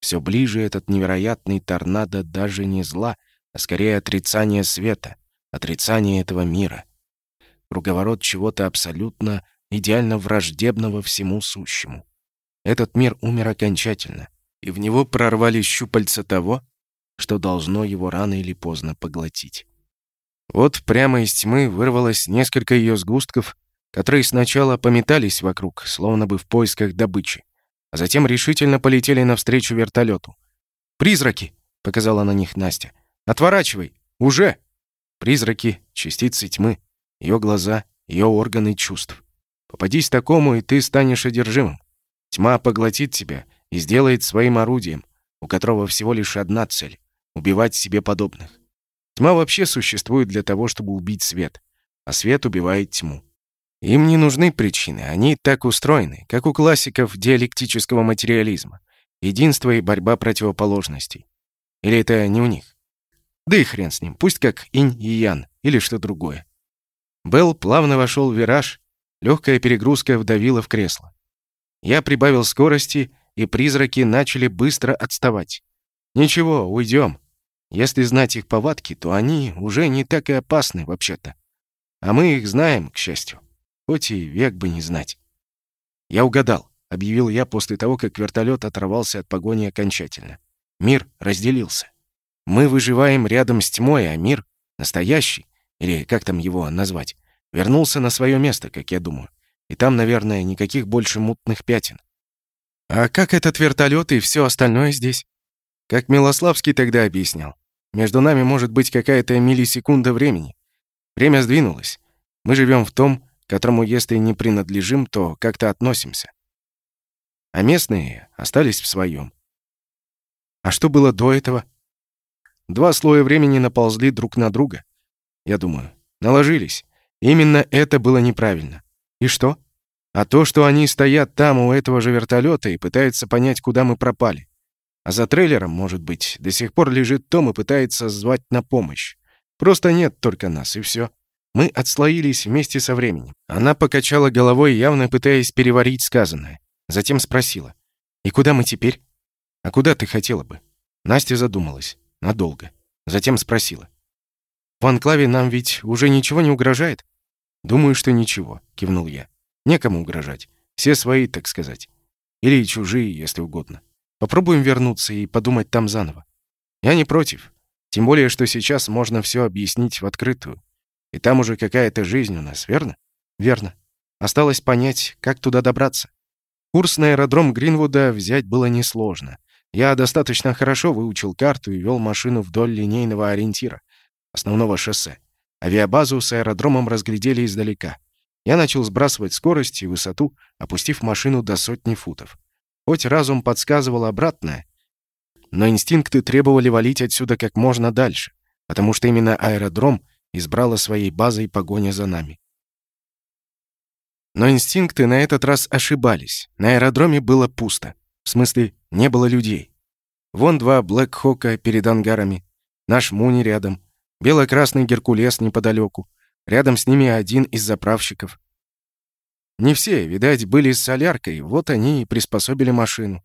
Все ближе этот невероятный торнадо даже не зла, а скорее отрицание света, отрицание этого мира — круговорот чего-то абсолютно идеально враждебного всему сущему. Этот мир умер окончательно, и в него прорвались щупальца того, что должно его рано или поздно поглотить. Вот прямо из тьмы вырвалось несколько ее сгустков, которые сначала пометались вокруг, словно бы в поисках добычи, а затем решительно полетели навстречу вертолету. «Призраки!» — показала на них Настя. «Отворачивай! Уже!» Призраки, частицы тьмы, ее глаза, ее органы чувств. Попадись такому, и ты станешь одержимым. Тьма поглотит тебя и сделает своим орудием, у которого всего лишь одна цель — убивать себе подобных. Тьма вообще существует для того, чтобы убить свет, а свет убивает тьму. Им не нужны причины, они так устроены, как у классиков диалектического материализма. Единство и борьба противоположностей. Или это не у них? Да и хрен с ним, пусть как инь и ян, или что другое. Белл плавно вошел в вираж, легкая перегрузка вдавила в кресло. Я прибавил скорости, и призраки начали быстро отставать. Ничего, уйдем. Если знать их повадки, то они уже не так и опасны вообще-то. А мы их знаем, к счастью. Хоть и век бы не знать. Я угадал, объявил я после того, как вертолет оторвался от погони окончательно. Мир разделился. Мы выживаем рядом с тьмой, а мир настоящий или как там его назвать, вернулся на свое место, как я думаю. И там, наверное, никаких больше мутных пятен. А как этот вертолет и все остальное здесь? Как Милославский тогда объяснял. Между нами может быть какая-то миллисекунда времени. Время сдвинулось. Мы живем в том, которому, если не принадлежим, то как-то относимся. А местные остались в своем. А что было до этого? Два слоя времени наползли друг на друга я думаю. Наложились. Именно это было неправильно. И что? А то, что они стоят там у этого же вертолета и пытаются понять, куда мы пропали. А за трейлером, может быть, до сих пор лежит Том и пытается звать на помощь. Просто нет только нас, и все. Мы отслоились вместе со временем. Она покачала головой, явно пытаясь переварить сказанное. Затем спросила. «И куда мы теперь?» «А куда ты хотела бы?» Настя задумалась. Надолго. Затем спросила. В анклаве нам ведь уже ничего не угрожает?» «Думаю, что ничего», — кивнул я. «Некому угрожать. Все свои, так сказать. Или чужие, если угодно. Попробуем вернуться и подумать там заново. Я не против. Тем более, что сейчас можно все объяснить в открытую. И там уже какая-то жизнь у нас, верно? Верно. Осталось понять, как туда добраться. Курс на аэродром Гринвуда взять было несложно. Я достаточно хорошо выучил карту и вел машину вдоль линейного ориентира основного шоссе. Авиабазу с аэродромом разглядели издалека. Я начал сбрасывать скорость и высоту, опустив машину до сотни футов. Хоть разум подсказывал обратное, но инстинкты требовали валить отсюда как можно дальше, потому что именно аэродром избрала своей базой погоня за нами. Но инстинкты на этот раз ошибались. На аэродроме было пусто. В смысле, не было людей. Вон два Блэк Хока перед ангарами, наш Муни рядом, бело-красный Геркулес неподалеку. Рядом с ними один из заправщиков. Не все, видать, были с соляркой, вот они и приспособили машину.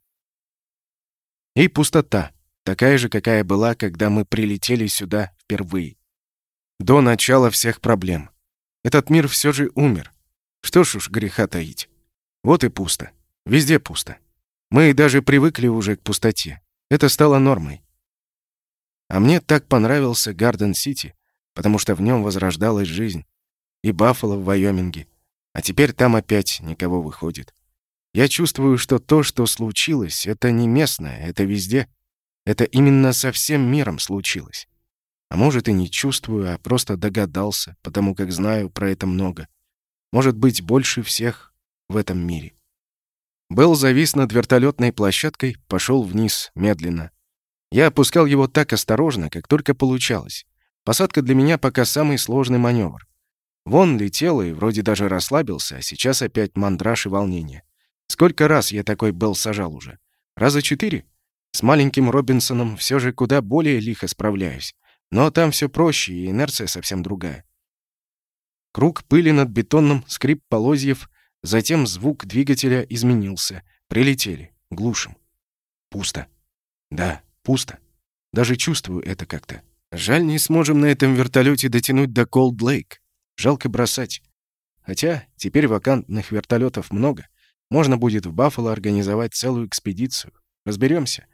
И пустота, такая же, какая была, когда мы прилетели сюда впервые. До начала всех проблем. Этот мир все же умер. Что ж уж греха таить. Вот и пусто. Везде пусто. Мы даже привыкли уже к пустоте. Это стало нормой. А мне так понравился Гарден-Сити, потому что в нем возрождалась жизнь. И Баффало в Вайоминге. А теперь там опять никого выходит. Я чувствую, что то, что случилось, это не местное, это везде. Это именно со всем миром случилось. А может, и не чувствую, а просто догадался, потому как знаю про это много. Может быть, больше всех в этом мире. Белл завис над вертолетной площадкой, пошел вниз, медленно. Я опускал его так осторожно, как только получалось. Посадка для меня пока самый сложный маневр. Вон летел и вроде даже расслабился, а сейчас опять мандраж и волнение. Сколько раз я такой был сажал уже? Раза четыре? С маленьким Робинсоном все же куда более лихо справляюсь. Но там все проще, и инерция совсем другая. Круг пыли над бетонным, скрип полозьев, затем звук двигателя изменился. Прилетели. Глушим. Пусто. Да, пусто. Даже чувствую это как-то. Жаль, не сможем на этом вертолете дотянуть до Колд-Лейк. Жалко бросать. Хотя теперь вакантных вертолетов много. Можно будет в Баффало организовать целую экспедицию. Разберемся.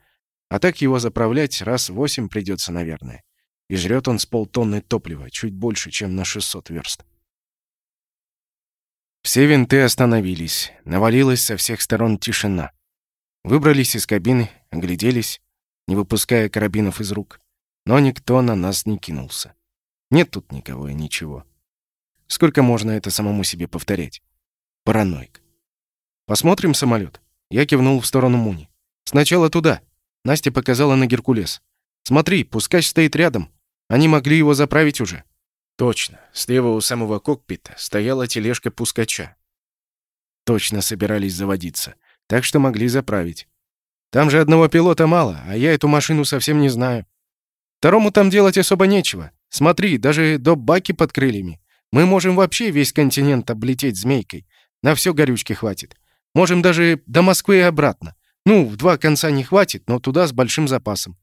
А так его заправлять раз восемь придется, наверное. И жрет он с полтонны топлива, чуть больше, чем на 600 верст. Все винты остановились. Навалилась со всех сторон тишина. Выбрались из кабины, огляделись, не выпуская карабинов из рук. Но никто на нас не кинулся. Нет тут никого и ничего. Сколько можно это самому себе повторять? Параноик. Посмотрим самолет. Я кивнул в сторону Муни. Сначала туда. Настя показала на Геркулес. Смотри, пускай стоит рядом. Они могли его заправить уже. Точно. Слева у самого кокпита стояла тележка пускача. Точно собирались заводиться. Так что могли заправить. Там же одного пилота мало, а я эту машину совсем не знаю. Второму там делать особо нечего. Смотри, даже до баки под крыльями. Мы можем вообще весь континент облететь змейкой. На все горючки хватит. Можем даже до Москвы и обратно. Ну, в два конца не хватит, но туда с большим запасом.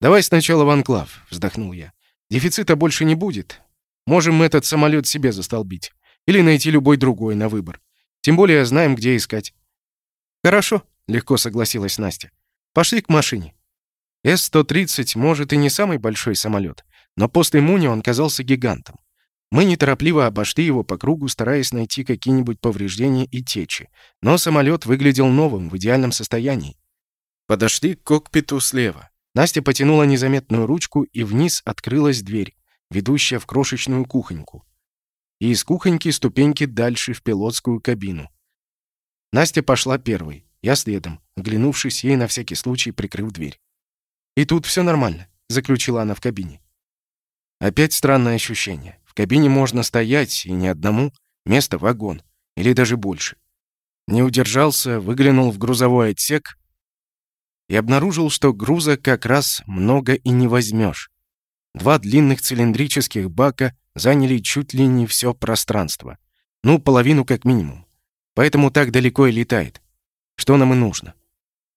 Давай сначала в анклав, вздохнул я. Дефицита больше не будет. Можем этот самолет себе застолбить. Или найти любой другой на выбор. Тем более знаем, где искать. Хорошо, легко согласилась Настя. Пошли к машине. С-130, может, и не самый большой самолет, но после Муни он казался гигантом. Мы неторопливо обошли его по кругу, стараясь найти какие-нибудь повреждения и течи. Но самолет выглядел новым, в идеальном состоянии. Подошли к кокпиту слева. Настя потянула незаметную ручку, и вниз открылась дверь, ведущая в крошечную кухоньку. И из кухоньки ступеньки дальше в пилотскую кабину. Настя пошла первой, я следом, оглянувшись ей на всякий случай, прикрыв дверь. «И тут все нормально», — заключила она в кабине. Опять странное ощущение кабине можно стоять, и не одному, место вагон, или даже больше. Не удержался, выглянул в грузовой отсек и обнаружил, что груза как раз много и не возьмешь. Два длинных цилиндрических бака заняли чуть ли не все пространство. Ну, половину как минимум. Поэтому так далеко и летает. Что нам и нужно.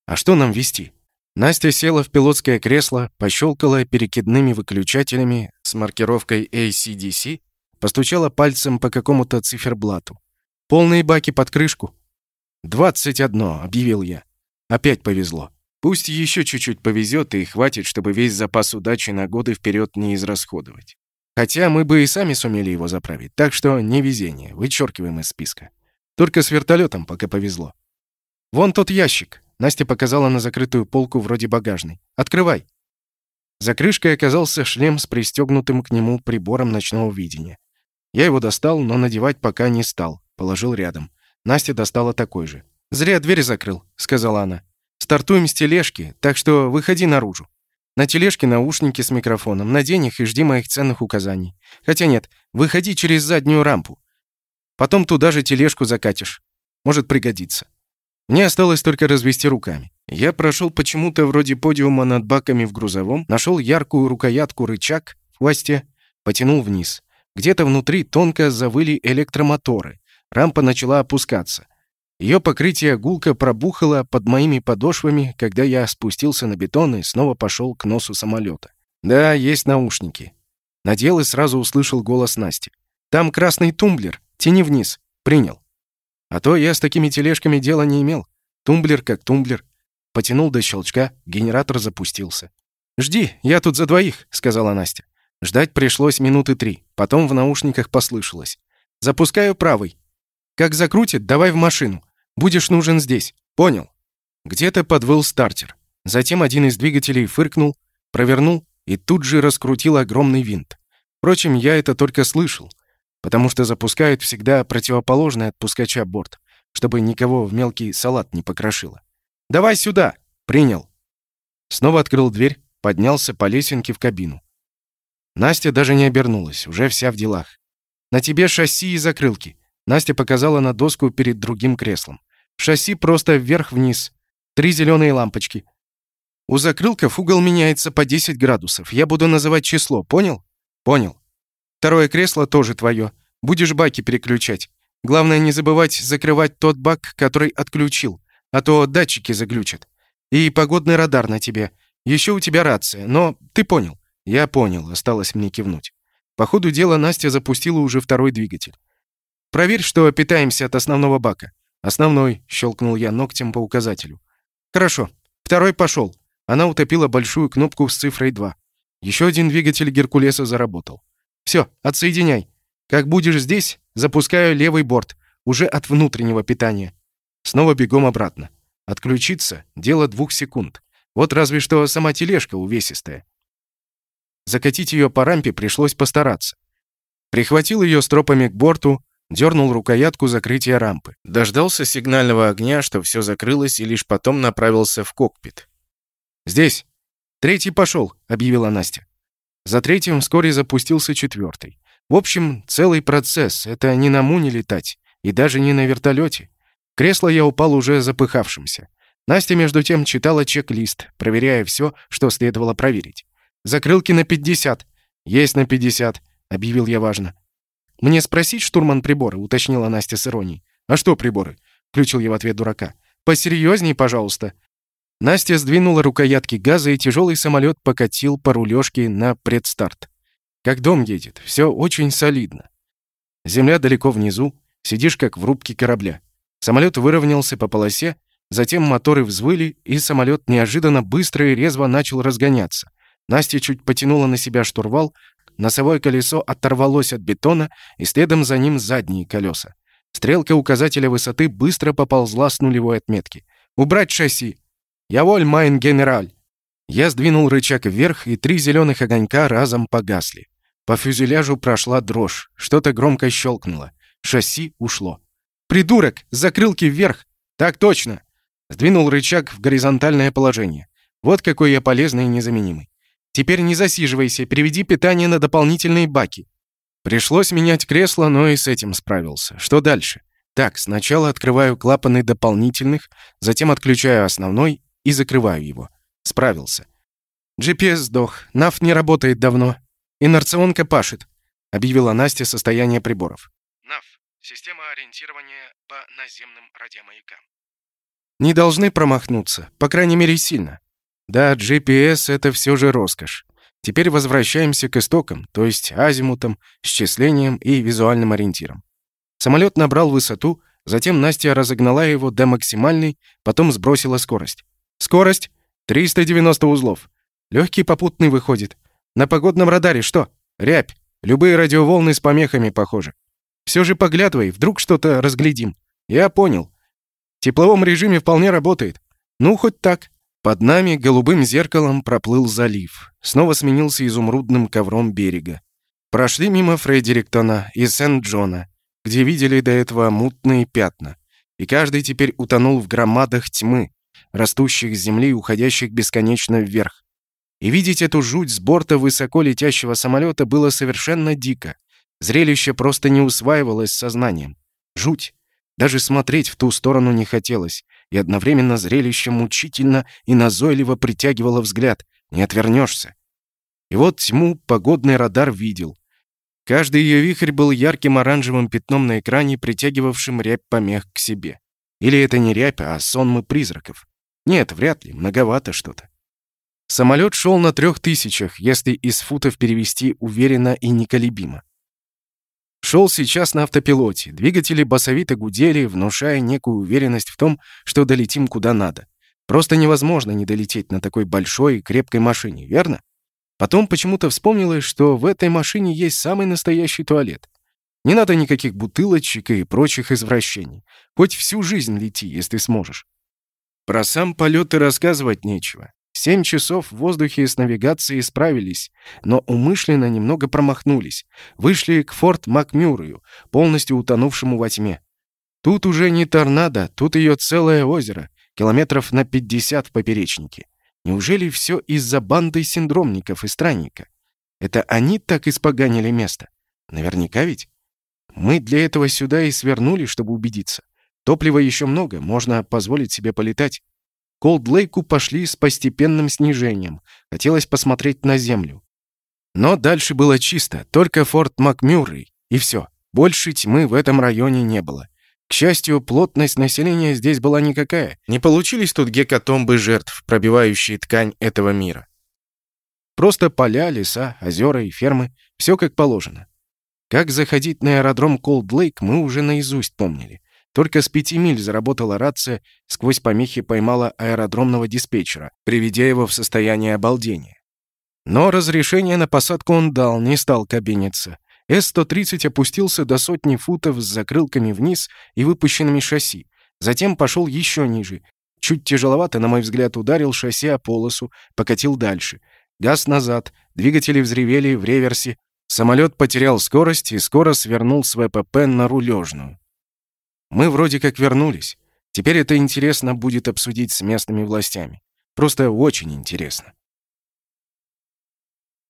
А что нам вести? Настя села в пилотское кресло, пощелкала перекидными выключателями с маркировкой ACDC, постучала пальцем по какому-то циферблату. «Полные баки под крышку». «Двадцать одно», — объявил я. Опять повезло. Пусть еще чуть-чуть повезет и хватит, чтобы весь запас удачи на годы вперед не израсходовать. Хотя мы бы и сами сумели его заправить, так что не везение, вычеркиваем из списка. Только с вертолетом пока повезло. Вон тот ящик. Настя показала на закрытую полку вроде багажной. «Открывай!» За крышкой оказался шлем с пристегнутым к нему прибором ночного видения. Я его достал, но надевать пока не стал. Положил рядом. Настя достала такой же. «Зря дверь закрыл», — сказала она. «Стартуем с тележки, так что выходи наружу». На тележке наушники с микрофоном. Надень их и жди моих ценных указаний. Хотя нет, выходи через заднюю рампу. Потом туда же тележку закатишь. Может пригодиться. Мне осталось только развести руками. Я прошел почему-то вроде подиума над баками в грузовом, нашел яркую рукоятку рычаг в хвосте, потянул вниз. Где-то внутри тонко завыли электромоторы. Рампа начала опускаться. Ее покрытие гулко пробухало под моими подошвами, когда я спустился на бетон и снова пошел к носу самолета. Да, есть наушники. Надел и сразу услышал голос Насти. «Там красный тумблер. Тяни вниз. Принял». А то я с такими тележками дела не имел. Тумблер как тумблер. Потянул до щелчка, генератор запустился. «Жди, я тут за двоих», — сказала Настя. Ждать пришлось минуты три. Потом в наушниках послышалось. «Запускаю правый. Как закрутит, давай в машину. Будешь нужен здесь. Понял?» Где-то подвыл стартер. Затем один из двигателей фыркнул, провернул и тут же раскрутил огромный винт. Впрочем, я это только слышал, потому что запускают всегда противоположный от пускача борт, чтобы никого в мелкий салат не покрошило. «Давай сюда!» «Принял!» Снова открыл дверь, поднялся по лесенке в кабину. Настя даже не обернулась, уже вся в делах. «На тебе шасси и закрылки». Настя показала на доску перед другим креслом. Шасси просто вверх-вниз. Три зеленые лампочки. У закрылков угол меняется по 10 градусов. Я буду называть число, понял? Понял. Второе кресло тоже твое. Будешь баки переключать. Главное не забывать закрывать тот бак, который отключил, а то датчики заглючат. И погодный радар на тебе. Еще у тебя рация, но ты понял. Я понял, осталось мне кивнуть. По ходу дела Настя запустила уже второй двигатель. Проверь, что питаемся от основного бака. «Основной», — щелкнул я ногтем по указателю. «Хорошо. Второй пошел. Она утопила большую кнопку с цифрой 2. Еще один двигатель Геркулеса заработал. Все, отсоединяй. Как будешь здесь, запускаю левый борт, уже от внутреннего питания. Снова бегом обратно. Отключиться — дело двух секунд. Вот разве что сама тележка увесистая. Закатить ее по рампе пришлось постараться. Прихватил ее стропами к борту, Дернул рукоятку закрытия рампы. Дождался сигнального огня, что все закрылось, и лишь потом направился в кокпит. «Здесь!» «Третий пошел», — объявила Настя. За третьим вскоре запустился четвертый. В общем, целый процесс. Это не на Муне летать. И даже не на вертолете. В кресло я упал уже запыхавшимся. Настя, между тем, читала чек-лист, проверяя все, что следовало проверить. «Закрылки на 50». «Есть на 50», — объявил я важно. «Мне спросить, штурман, приборы?» — уточнила Настя с иронией. «А что приборы?» — включил я в ответ дурака. «Посерьезней, пожалуйста». Настя сдвинула рукоятки газа, и тяжелый самолет покатил по рулежке на предстарт. Как дом едет, все очень солидно. Земля далеко внизу, сидишь как в рубке корабля. Самолет выровнялся по полосе, затем моторы взвыли, и самолет неожиданно быстро и резво начал разгоняться. Настя чуть потянула на себя штурвал, Носовое колесо оторвалось от бетона, и следом за ним задние колеса. Стрелка указателя высоты быстро поползла с нулевой отметки. «Убрать шасси!» «Я воль, майн генераль!» Я сдвинул рычаг вверх, и три зеленых огонька разом погасли. По фюзеляжу прошла дрожь, что-то громко щелкнуло. Шасси ушло. «Придурок! Закрылки вверх!» «Так точно!» Сдвинул рычаг в горизонтальное положение. Вот какой я полезный и незаменимый. Теперь не засиживайся, переведи питание на дополнительные баки. Пришлось менять кресло, но и с этим справился. Что дальше? Так, сначала открываю клапаны дополнительных, затем отключаю основной и закрываю его. Справился. GPS сдох, НАФ не работает давно. Инерционка пашет, объявила Настя состояние приборов. НАФ — система ориентирования по наземным радиомаякам. Не должны промахнуться, по крайней мере, сильно. Да, GPS — это все же роскошь. Теперь возвращаемся к истокам, то есть азимутам, счислениям и визуальным ориентирам. Самолет набрал высоту, затем Настя разогнала его до максимальной, потом сбросила скорость. Скорость — 390 узлов. Легкий попутный выходит. На погодном радаре что? Рябь. Любые радиоволны с помехами, похоже. Все же поглядывай, вдруг что-то разглядим. Я понял. В тепловом режиме вполне работает. Ну, хоть так. Под нами голубым зеркалом проплыл залив. Снова сменился изумрудным ковром берега. Прошли мимо Фредериктона и Сент-Джона, где видели до этого мутные пятна. И каждый теперь утонул в громадах тьмы, растущих с земли и уходящих бесконечно вверх. И видеть эту жуть с борта высоко летящего самолета было совершенно дико. Зрелище просто не усваивалось сознанием. Жуть. Даже смотреть в ту сторону не хотелось, и одновременно зрелище мучительно и назойливо притягивало взгляд. Не отвернешься. И вот тьму погодный радар видел. Каждый ее вихрь был ярким оранжевым пятном на экране, притягивавшим рябь помех к себе. Или это не рябь, а сонмы призраков. Нет, вряд ли, многовато что-то. Самолет шел на трех тысячах, если из футов перевести уверенно и неколебимо. Шел сейчас на автопилоте. Двигатели басовито гудели, внушая некую уверенность в том, что долетим куда надо. Просто невозможно не долететь на такой большой и крепкой машине, верно? Потом почему-то вспомнилось, что в этой машине есть самый настоящий туалет. Не надо никаких бутылочек и прочих извращений. Хоть всю жизнь лети, если сможешь. Про сам полет и рассказывать нечего. Семь часов в воздухе с навигацией справились, но умышленно немного промахнулись. Вышли к форт Макмюррею, полностью утонувшему во тьме. Тут уже не торнадо, тут ее целое озеро, километров на 50 в поперечнике. Неужели все из-за банды синдромников и странника? Это они так испоганили место? Наверняка ведь. Мы для этого сюда и свернули, чтобы убедиться. Топлива еще много, можно позволить себе полетать. Колд-Лейку пошли с постепенным снижением. Хотелось посмотреть на землю. Но дальше было чисто, только форт Макмюррей, и все. Больше тьмы в этом районе не было. К счастью, плотность населения здесь была никакая. Не получились тут гекатомбы жертв, пробивающие ткань этого мира. Просто поля, леса, озера и фермы. Все как положено. Как заходить на аэродром Колд-Лейк, мы уже наизусть помнили. Только с пяти миль заработала рация, сквозь помехи поймала аэродромного диспетчера, приведя его в состояние обалдения. Но разрешение на посадку он дал, не стал кабиниться. С-130 опустился до сотни футов с закрылками вниз и выпущенными шасси. Затем пошел еще ниже. Чуть тяжеловато, на мой взгляд, ударил шасси о полосу, покатил дальше. Газ назад, двигатели взревели в реверсе. Самолет потерял скорость и скоро свернул с ВПП на рулежную. Мы вроде как вернулись. Теперь это интересно будет обсудить с местными властями. Просто очень интересно.